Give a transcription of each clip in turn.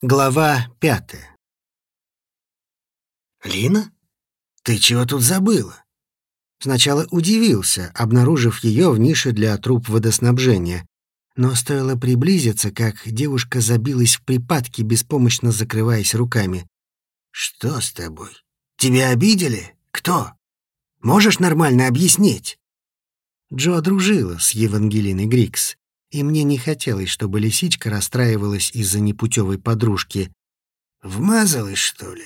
Глава пятая. «Лина? Ты чего тут забыла?» Сначала удивился, обнаружив ее в нише для труб водоснабжения. Но стоило приблизиться, как девушка забилась в припадке, беспомощно закрываясь руками. «Что с тобой? Тебя обидели? Кто? Можешь нормально объяснить?» Джо дружила с Евангелиной Грикс и мне не хотелось, чтобы лисичка расстраивалась из-за непутевой подружки. Вмазалась, что ли?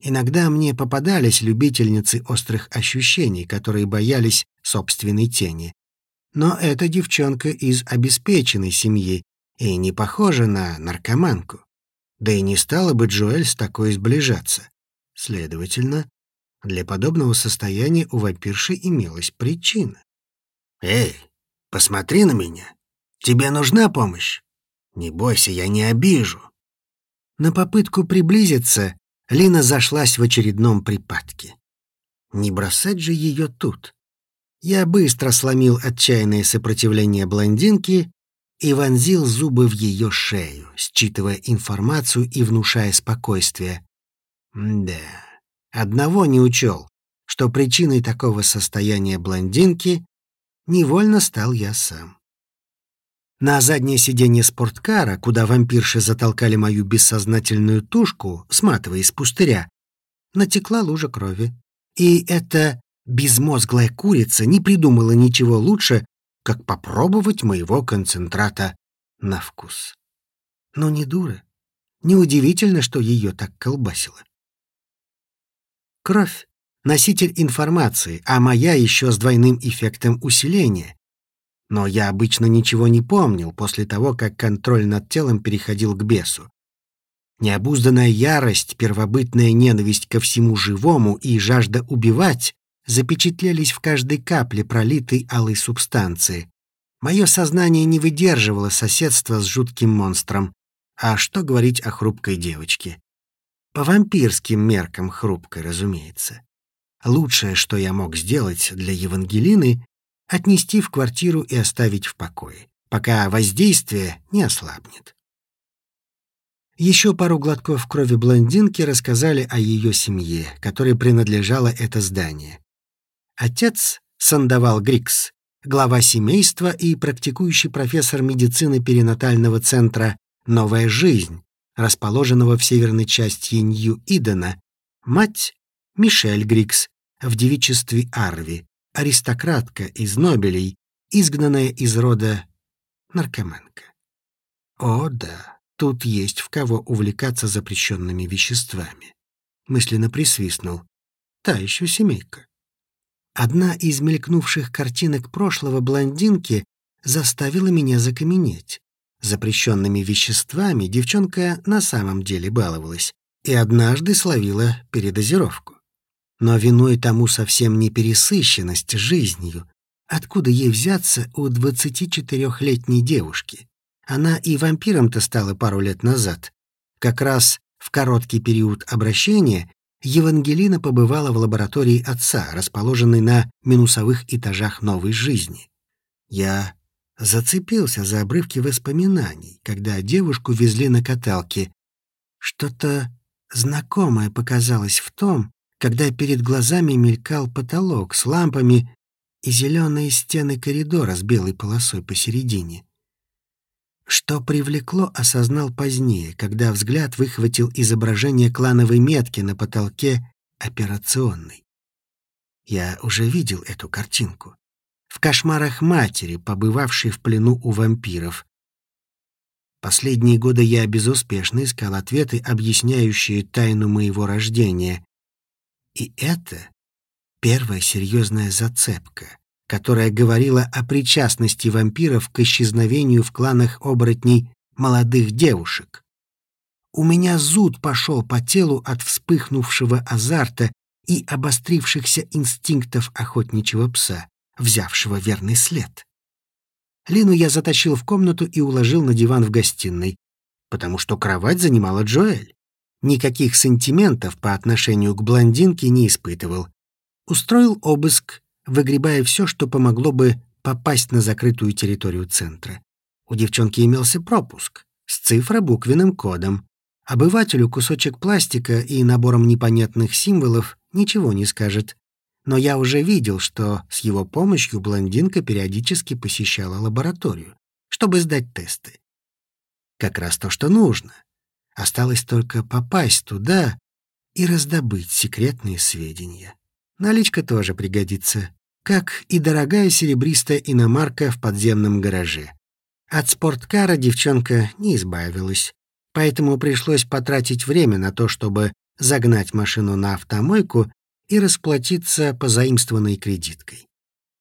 Иногда мне попадались любительницы острых ощущений, которые боялись собственной тени. Но эта девчонка из обеспеченной семьи и не похожа на наркоманку. Да и не стала бы Джоэль с такой сближаться. Следовательно, для подобного состояния у вампирши имелась причина. «Эй, посмотри на меня!» Тебе нужна помощь? Не бойся, я не обижу». На попытку приблизиться Лина зашлась в очередном припадке. Не бросать же ее тут. Я быстро сломил отчаянное сопротивление блондинки и вонзил зубы в ее шею, считывая информацию и внушая спокойствие. Да, одного не учел, что причиной такого состояния блондинки невольно стал я сам. На заднее сиденье спорткара, куда вампирши затолкали мою бессознательную тушку, сматывая из пустыря, натекла лужа крови. И эта безмозглая курица не придумала ничего лучше, как попробовать моего концентрата на вкус. Но не дура. Неудивительно, что ее так колбасило. Кровь — носитель информации, а моя еще с двойным эффектом усиления, но я обычно ничего не помнил после того, как контроль над телом переходил к бесу. Необузданная ярость, первобытная ненависть ко всему живому и жажда убивать запечатлелись в каждой капле пролитой алой субстанции. Мое сознание не выдерживало соседства с жутким монстром. А что говорить о хрупкой девочке? По вампирским меркам хрупкой, разумеется. Лучшее, что я мог сделать для Евангелины, отнести в квартиру и оставить в покое, пока воздействие не ослабнет. Еще пару глотков крови блондинки рассказали о ее семье, которой принадлежало это здание. Отец — Сандавал Грикс, глава семейства и практикующий профессор медицины перинатального центра «Новая жизнь», расположенного в северной части Нью-Идена, мать — Мишель Грикс, в девичестве Арви, аристократка из Нобелей, изгнанная из рода наркоманка. О, да, тут есть в кого увлекаться запрещенными веществами. Мысленно присвистнул. Та еще семейка. Одна из мелькнувших картинок прошлого блондинки заставила меня закаменеть. Запрещенными веществами девчонка на самом деле баловалась и однажды словила передозировку. Но виной тому совсем не пересыщенность жизнью. Откуда ей взяться у 24-летней девушки? Она и вампиром-то стала пару лет назад. Как раз в короткий период обращения Евангелина побывала в лаборатории отца, расположенной на минусовых этажах новой жизни. Я зацепился за обрывки воспоминаний, когда девушку везли на каталке. Что-то знакомое показалось в том, когда перед глазами мелькал потолок с лампами и зеленые стены коридора с белой полосой посередине. Что привлекло, осознал позднее, когда взгляд выхватил изображение клановой метки на потолке операционной. Я уже видел эту картинку. В кошмарах матери, побывавшей в плену у вампиров. Последние годы я безуспешно искал ответы, объясняющие тайну моего рождения, и это первая серьезная зацепка, которая говорила о причастности вампиров к исчезновению в кланах оборотней молодых девушек. У меня зуд пошел по телу от вспыхнувшего азарта и обострившихся инстинктов охотничьего пса, взявшего верный след. Лину я затащил в комнату и уложил на диван в гостиной, потому что кровать занимала Джоэль. Никаких сантиментов по отношению к блондинке не испытывал. Устроил обыск, выгребая все, что помогло бы попасть на закрытую территорию центра. У девчонки имелся пропуск, с цифро-буквенным кодом. Обывателю кусочек пластика и набором непонятных символов ничего не скажет. Но я уже видел, что с его помощью блондинка периодически посещала лабораторию, чтобы сдать тесты. Как раз то, что нужно. Осталось только попасть туда и раздобыть секретные сведения. Наличка тоже пригодится, как и дорогая серебристая иномарка в подземном гараже. От спорткара девчонка не избавилась, поэтому пришлось потратить время на то, чтобы загнать машину на автомойку и расплатиться позаимствованной кредиткой.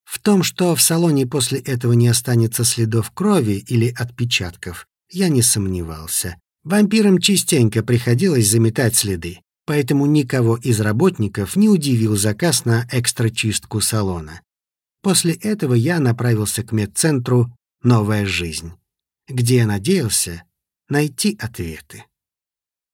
В том, что в салоне после этого не останется следов крови или отпечатков, я не сомневался. Вампирам частенько приходилось заметать следы, поэтому никого из работников не удивил заказ на экстрачистку салона. После этого я направился к медцентру новая жизнь, где я надеялся найти ответы.